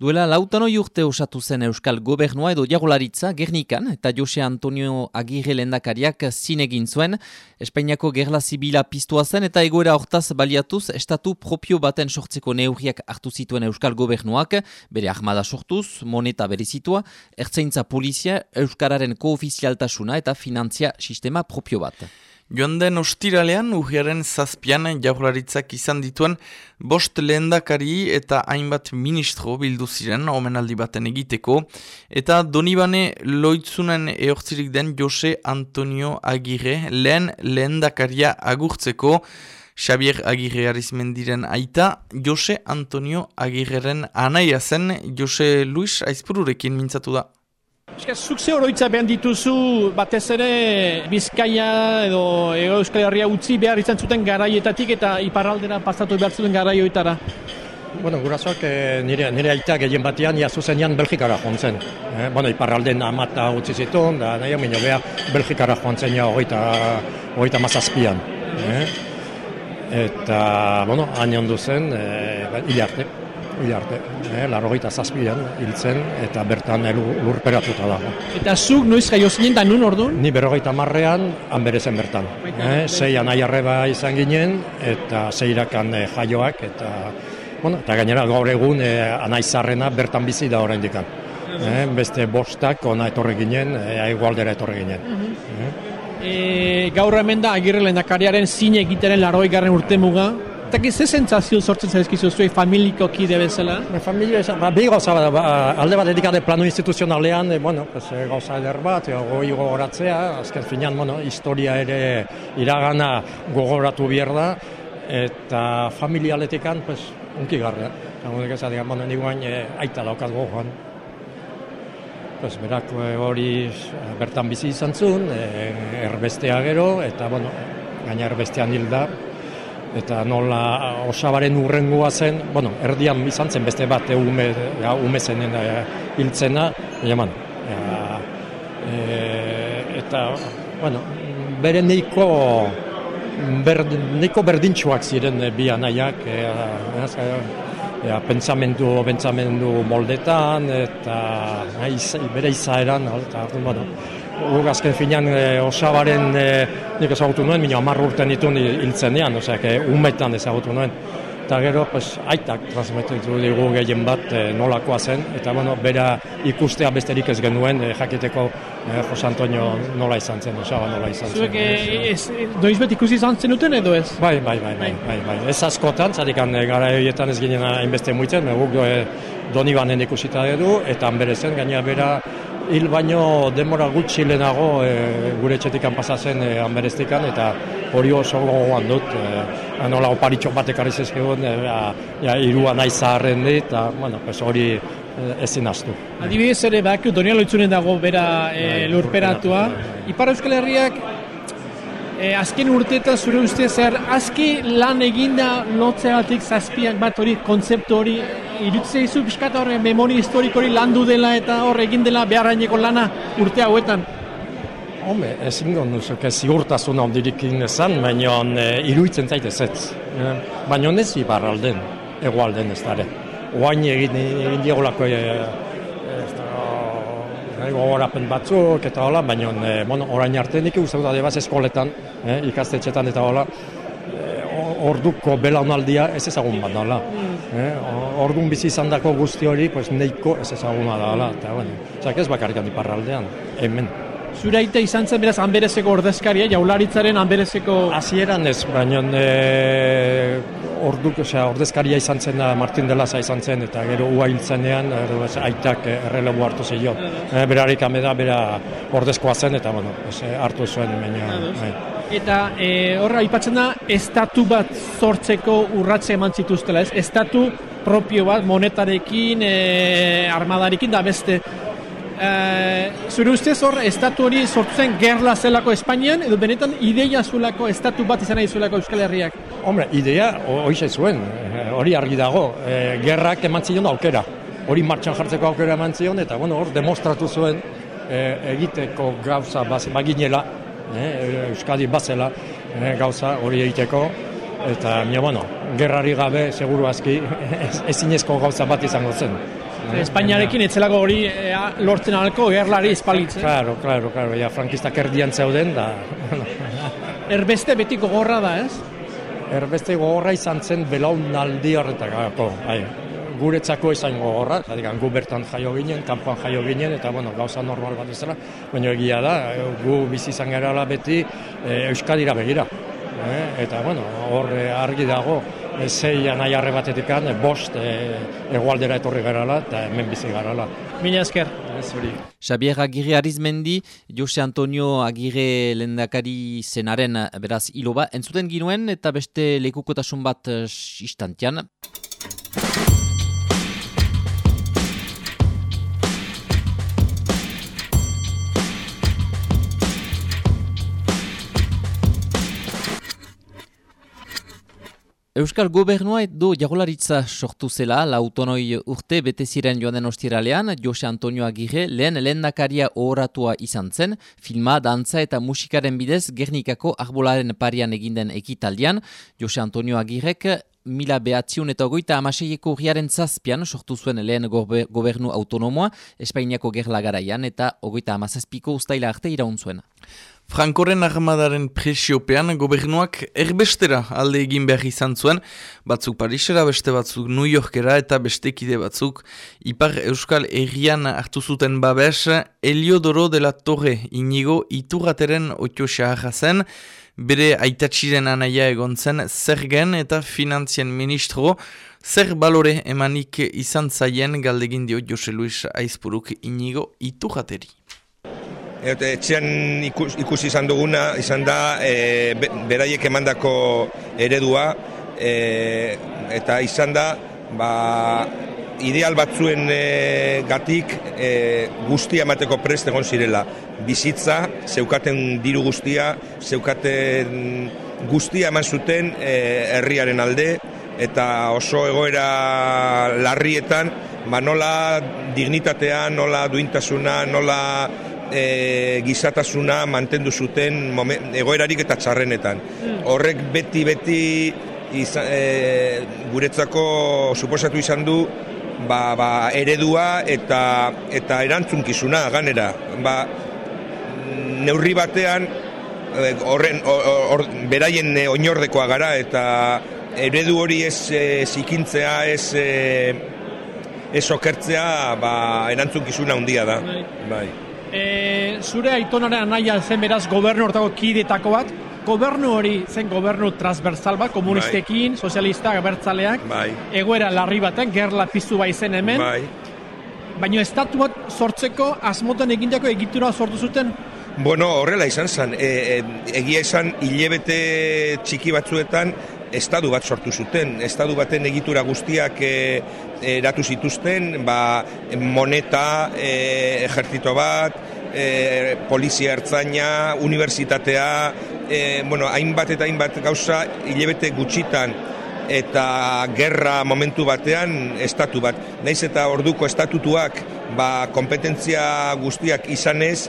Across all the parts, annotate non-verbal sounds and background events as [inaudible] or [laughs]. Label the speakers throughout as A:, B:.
A: Duela lautano urte osatu zen Euskal Gobernua edo Jagolaritza Gernikan eta Jose Antonio Agirre lendakariak zinegin zuen. Espainiako gerla zibila piztua zen eta egoera hortaz baliatuz estatu propio baten sortzeko neurriak hartu zituen Euskal Gobernuak, bere ahmada sortuz, moneta berezitua, ertzaintza polizia, Euskararen koofizialtasuna eta finantzia sistema propio bat.
B: Joan den ostiralean, urriaren zazpian jaularitzak izan dituen bost lehendakari eta hainbat ministro bildu ziren omenaldi baten egiteko, eta Donibane loitzunen eortzirik den Jose Antonio Agirre lehen lehendakaria agurtzeko, Xavier Agirre arizmendiren aita, Jose Antonio Agirreren anaia zen. Jose Luis Aizpururekin mintzatu da.
C: Zuk ze oroitza behar dituzu batez ere Bizkaia edo Euskal Herria utzi behar izan zuten garaietatik eta iparraldera pasatu behar zuten garaioetara?
D: Bueno, gurasoak eh, nire, nire aita gehien batean ja zuzenean Belgikara joan zen. Eh, bueno, iparralden amata utzi zituen, da nahi amino beha Belgikara joan zen ja hogeita, mazazpian. Eh? Eta, bueno, hain ondu zen, eh, hilarte hil arte, eh, larrogeita zazpian hiltzen eta bertan lurperatuta dago.
C: Eta zuk noiz jaio zinen da nun orduan?
D: Ni berrogeita marrean, hanberezen bertan. Eh, zei anai izan ginen eta zeirakan eh, jaioak eta bueno, eta gainera gaur egun eh, anai zarrena bertan bizi da orain dikan. Eh, beste bostak ona etorri ginen, eh, etorri ginen. Uh
C: eh? E, gaur hemen da agirre lehendakariaren zine egitaren laroi garren urte muga, Eta gize sentzazio sortzen zaizkizu zuen familiko kide bezala?
D: Ba, familia, ba, bi bat, ba, alde bat edikade plano instituzionalean, e, bueno, pues, e, gauza eder bat, e, goi gogoratzea, azken finean, bueno, historia ere iragana gogoratu behar da, eta familialetikan, pues, unki garra. Eta ez adigan, bueno, niguain e, aita daukat gogoan. Pues, berak e, hori bertan bizi izan zuen, e, erbestea gero, eta, bueno, gaina erbestean hil eta nola osabaren urrengoa zen, bueno, erdian izan zen beste bat ume, ja, ume zenen e, hiltzena, jaman, e, eta, bueno, bere neiko, ber, neiko berdintxuak ziren bi anaiak, e, e, pentsamendu, pentsamendu moldetan, eta e, bere izaeran, eta, bueno, Guk azken finean e, osabaren e, nik ezagutu nuen, minio amarr urten ditun hiltzen ean, oseak, e, umetan ezagutu nuen. Eta gero, pues, aitak transmititu dugu gehien bat e, nolakoa zen, eta bueno, bera ikustea besterik ez genuen, e, jakiteko e, Jose Antonio nola izan zen, osaba nola izan zen.
C: Zuek, e, doiz bet ikusi izan zen duten edo ez?
D: Bai, bai, bai, bai, bai, bai. Ez askotan, zarikan e, gara ez ginen hainbeste muitzen, guk e, doni banen ikusita edu, eta zen, gaina bera hil baino demora gutxi lehenago e, gure etxetikan pasazen e, anbereztikan eta hori oso gogoan dut e, anola oparitxo batek arri zezkegun e, ja, irua nahi zaharren dit eta bueno, pues hori e, ezin astu.
C: Adibidez ere bak, Donian loitzunen dago bera e, lurperatua. Ipar Euskal Herriak e, azken urteetan zure uste zer azki lan eginda lotzeatik zazpiak bat hori kontzeptu hori irutzea izu piskat horre memori historiko hori landu dela eta hor egin dela beharraineko lana urte hauetan?
D: Hombre, ez ingo nuzuk ez ziurtasun ondirik inezan, baina e, iruitzen zaite zetz. E, baina ez ibar alden, ego alden ez dara. Oain egin, egin diagolako e, gogorapen batzuk eta hola, baina e, bueno, orain arte nik uste dut adibaz eskoletan, e, ikastetxetan eta hola, orduko belaunaldia ez ezagun bat dala. Mm. Eh, ordun bizi izan dako guzti hori, pues, neiko ez ezaguna dala. Eta, bueno, zak ez bakarrikan iparraldean, hemen.
C: Zuraita izan zen beraz hanberezeko ordezkaria, jaularitzaren hanberezeko...
D: Hasieran ez, baina e, orduk, osea, ordezkaria izan zen Martin de Laza izan zen, eta gero ua hiltzenean, aitak errelebu hartu zeio. E, berarik ameda, bera ordezkoa zen, eta bueno, hartu zuen, baina...
C: Eta e, horra aipatzen da estatu bat sortzeko urratze eman zituztela, ez? Estatu propio bat monetarekin, e, armadarekin da beste. E, zure ustez hor estatu hori sortzen gerla zelako Espainian edo benetan ideia zuelako estatu bat izan nahi zuelako Euskal Herriak?
D: Hombre, ideia hori zuen, e, hori argi dago, e, gerrak eman zion aukera. Hori martxan jartzeko aukera eman zion, eta bueno, hor demostratu zuen e, egiteko gauza baginela, eh, Euskadi bazela eh, gauza hori egiteko eta mi bueno, gerrari gabe seguru aski [laughs] ezinezko gauza bat izango zen.
C: Espainiarekin etzelako hori e, lortzen alko gerlari espalitzen.
D: Claro, claro, claro, ja, frankistak erdian zeuden da.
C: Erbeste beti gogorra da, ez?
D: Erbeste gogorra izan zen belaunaldi horretako, bai. Guretzako izan gogorra, zadikan, gu bertan jaio ginen, kanpoan jaio ginen, eta bueno, gauza normal bat ezela, baina egia da, gu bizi izan gara beti e, Euskadira begira. E, eta bueno, hor argi dago, zei nahi arre batetik bost e, egualdera etorri garala eta hemen bizi garala.
C: Mila esker.
A: Xabier Agirre Arizmendi, Jose Antonio Agirre lendakari zenaren beraz iloba, entzuten ginuen eta beste lekukotasun bat uh, istantian. Euskal Gobernua edo jagolaritza sortu zela, lautonoi urte bete ziren joan den ostiralean, Jose Antonio Agirre lehen lehendakaria ohoratua izan zen, filma, dantza eta musikaren bidez Gernikako arbolaren parian eginden ekitaldian, Jose Antonio Agirrek mila behatziun eta ogoita amaseieko urriaren zazpian sortu zuen lehen gobernu autonomoa, Espainiako gerla garaian eta ogoita amazazpiko ustaila arte iraun zuen.
B: Frankoren armadaren presiopean gobernuak erbestera alde egin behar izan zuen, batzuk Parisera, beste batzuk New Yorkera eta bestekide batzuk Ipar Euskal Herrian hartu zuten babes, Eliodoro de la Torre inigo iturrateren otio zen, bere aitatxiren anaia egon zen zergen eta finantzien ministro, zer balore emanik izan zaien galdegin dio Jose Luis Aizpuruk inigo iturrateri.
E: Eta etxean ikus, ikusi izan duguna, izan da, e, beraiek emandako eredua, e, eta izan da, ba, ideal batzuen e, gatik e, guztia emateko prest egon zirela. Bizitza, zeukaten diru guztia, zeukaten guztia eman zuten e, herriaren alde, eta oso egoera larrietan, ba nola dignitatea, nola duintasuna, nola e, gizatasuna mantendu zuten egoerarik eta txarrenetan. Mm. Horrek beti-beti e, guretzako suposatu izan du ba, ba, eredua eta eta erantzunkizuna ganera. Ba, neurri batean e, horren or, beraien oinordekoa gara eta eredu hori ez e, zikintzea ez e, ez okertzea ba, erantzunkizuna handia da. Bai.
C: E, zure aitonaren naia zen beraz gobernu hortako kidetako bat, gobernu hori zen gobernu transversal bat, komunistekin, bai. sozialistak, abertzaleak, bai. egoera larri baten, gerla piztu bai zen hemen, bai. baina estatu bat sortzeko asmotan egindako egitura sortu zuten
E: Bueno, horrela izan zen, e, e, egia izan hilebete txiki batzuetan estadu bat sortu zuten, estadu baten egitura guztiak e, eratu zituzten, ba, moneta, e, ejertzito bat, e, polizia ertzaina, unibertsitatea, e, bueno, hainbat eta hainbat gauza hilebete gutxitan eta gerra momentu batean estatu bat. Naiz eta orduko estatutuak ba, kompetentzia guztiak izanez,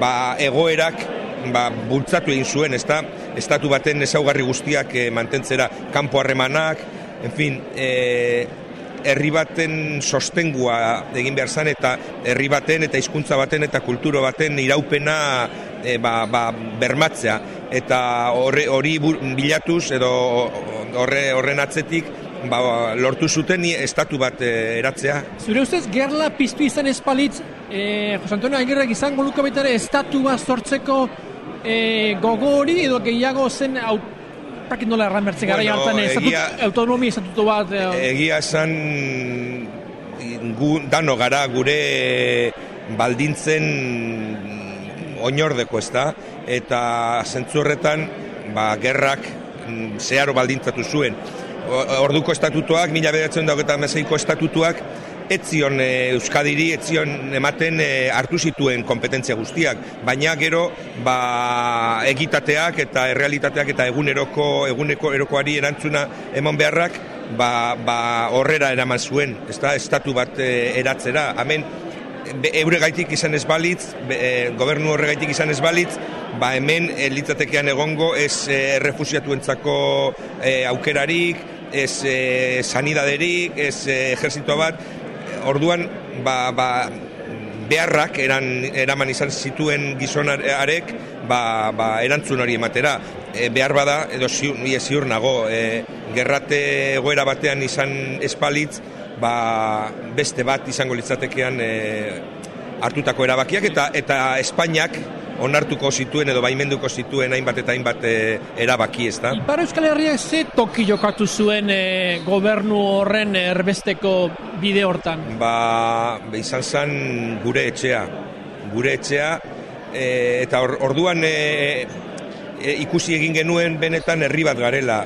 E: ba, egoerak ba, bultzatu egin zuen, ezta? Estatu baten ezaugarri guztiak e, mantentzera kanpo harremanak, en fin, e, herri baten sostengua egin behar zan eta herri baten eta hizkuntza baten eta kulturo baten iraupena e, ba, ba, bermatzea eta hori bilatuz edo horre, horren atzetik ba, lortu zuten estatu bat e, eratzea.
C: Zure ustez, gerla piztu izan espalitz, e, Jose Antonio Agirrek izango luka estatu bat sortzeko e, gogo hori edo gehiago zen prakit nola erran bertze gara bueno, jantan, egia, autonomi estatuto bat.
E: Eh, egia esan gu, dano gara gure baldintzen oinordeko ez da, eta zentzu horretan, ba, gerrak mm, zeharo baldintzatu zuen. Orduko estatutuak, mila bedatzen dago eta meseiko estatutuak, etzion e, Euskadiri, etzion ematen e, hartu zituen kompetentzia guztiak, baina gero ba, egitateak eta errealitateak eta eguneroko eguneko erokoari erantzuna eman beharrak ba, ba horrera eraman zuen, da, estatu bat e, eratzera, hemen eure gaitik izan ez balitz, e, gobernu horre gaitik izan ez balitz, ba hemen e, litzatekean egongo ez e, refusiatuentzako e, aukerarik, ez e, sanidaderik, ez e, ejerzito bat, orduan ba, ba, beharrak eran, eraman izan zituen gizonarek ba, ba, erantzun hori ematera. E, behar bada, edo ziur, ziur nago, e, gerrate egoera batean izan espalitz, ba, beste bat izango litzatekean e, hartutako erabakiak eta eta Espainiak onartuko zituen edo baimenduko zituen hainbat eta hainbat e, erabaki, ez da?
C: Ipar Euskal Herriak ze toki jokatu zuen e, gobernu horren erbesteko bide hortan?
E: Ba, izan zen gure etxea. Gure etxea, e, eta orduan e, e, ikusi egin genuen benetan herri bat garela.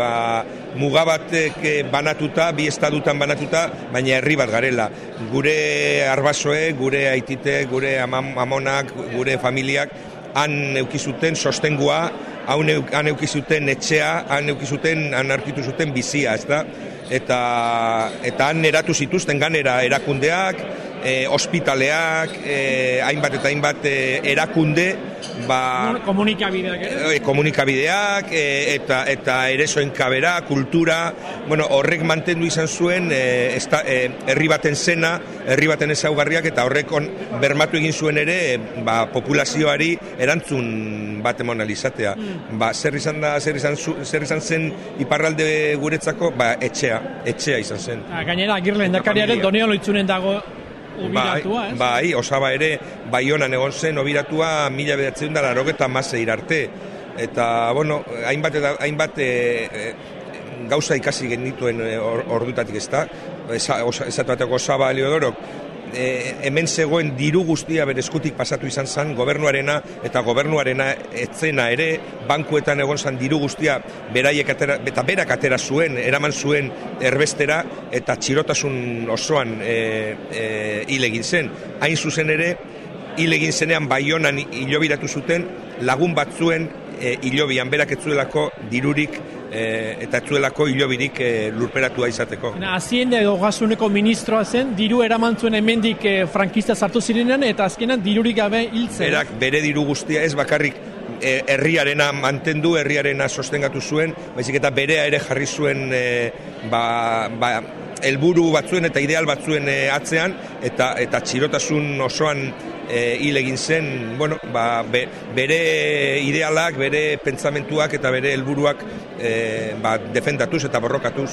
E: Ba, mugabatek eh, banatuta, bi estadutan banatuta, baina herri bat garela. Gure arbasoe, gure aitite, gure amonak, gure familiak, han eukizuten sostengua, han eukizuten etxea, han eukizuten, han arkitu zuten bizia, ez da? Eta, eta han eratu zituzten ganera erakundeak, e, ospitaleak, e, hainbat eta hainbat e, erakunde,
C: ba, komunikabideak?
E: E, komunikabideak e, eta eta eresoen kabera, kultura, bueno, horrek mantendu izan zuen e, esta, e, herri baten zena, herri baten ezaugarriak eta horrek on, bermatu egin zuen ere ba, populazioari erantzun bat emon alizatea. Mm. Ba, zer izan da, zer izan, zer izan zen iparralde guretzako, ba, etxea, etxea izan zen.
C: Ha, ah, gainera, agirle, dakariaren doneo loitzunen dago obiratua,
E: bai, bai, osaba ere, baionan egon zen, obiratua mila bedatzen dara rogeta maze irarte. Eta, bueno, hainbat, hainbat e, e, gauza ikasi genituen e, ordutatik ez da. Esatu bateko osaba Leodorok, e, hemen zegoen diru guztia bere eskutik pasatu izan zen gobernuarena eta gobernuarena etzena ere bankuetan egon zen diru guztia beraiek atera, eta berak atera zuen, eraman zuen erbestera eta txirotasun osoan e, e, hile egin zen. Hain zuzen ere, hile egin zenean baionan hilobiratu zuten lagun batzuen e, hilobian berak etzuelako dirurik e, eta etzuelako hilobirik e, lurperatua izateko.
C: Azien edo gasuneko ministroa zen, diru eraman zuen hemendik e, frankista sartu zirenean eta azkenan dirurik gabe hiltzen.
E: Berak bere diru guztia ez bakarrik herriarena mantendu, herriarena sostengatu zuen, baizik eta berea ere jarri zuen e, ba, ba, helburu batzuen eta ideal batzuen atzean eta eta txirotasun osoan e, hil egin zen, bueno, ba, bere idealak, bere pentsamentuak eta bere helburuak e, ba, defendatuz eta borrokatuz.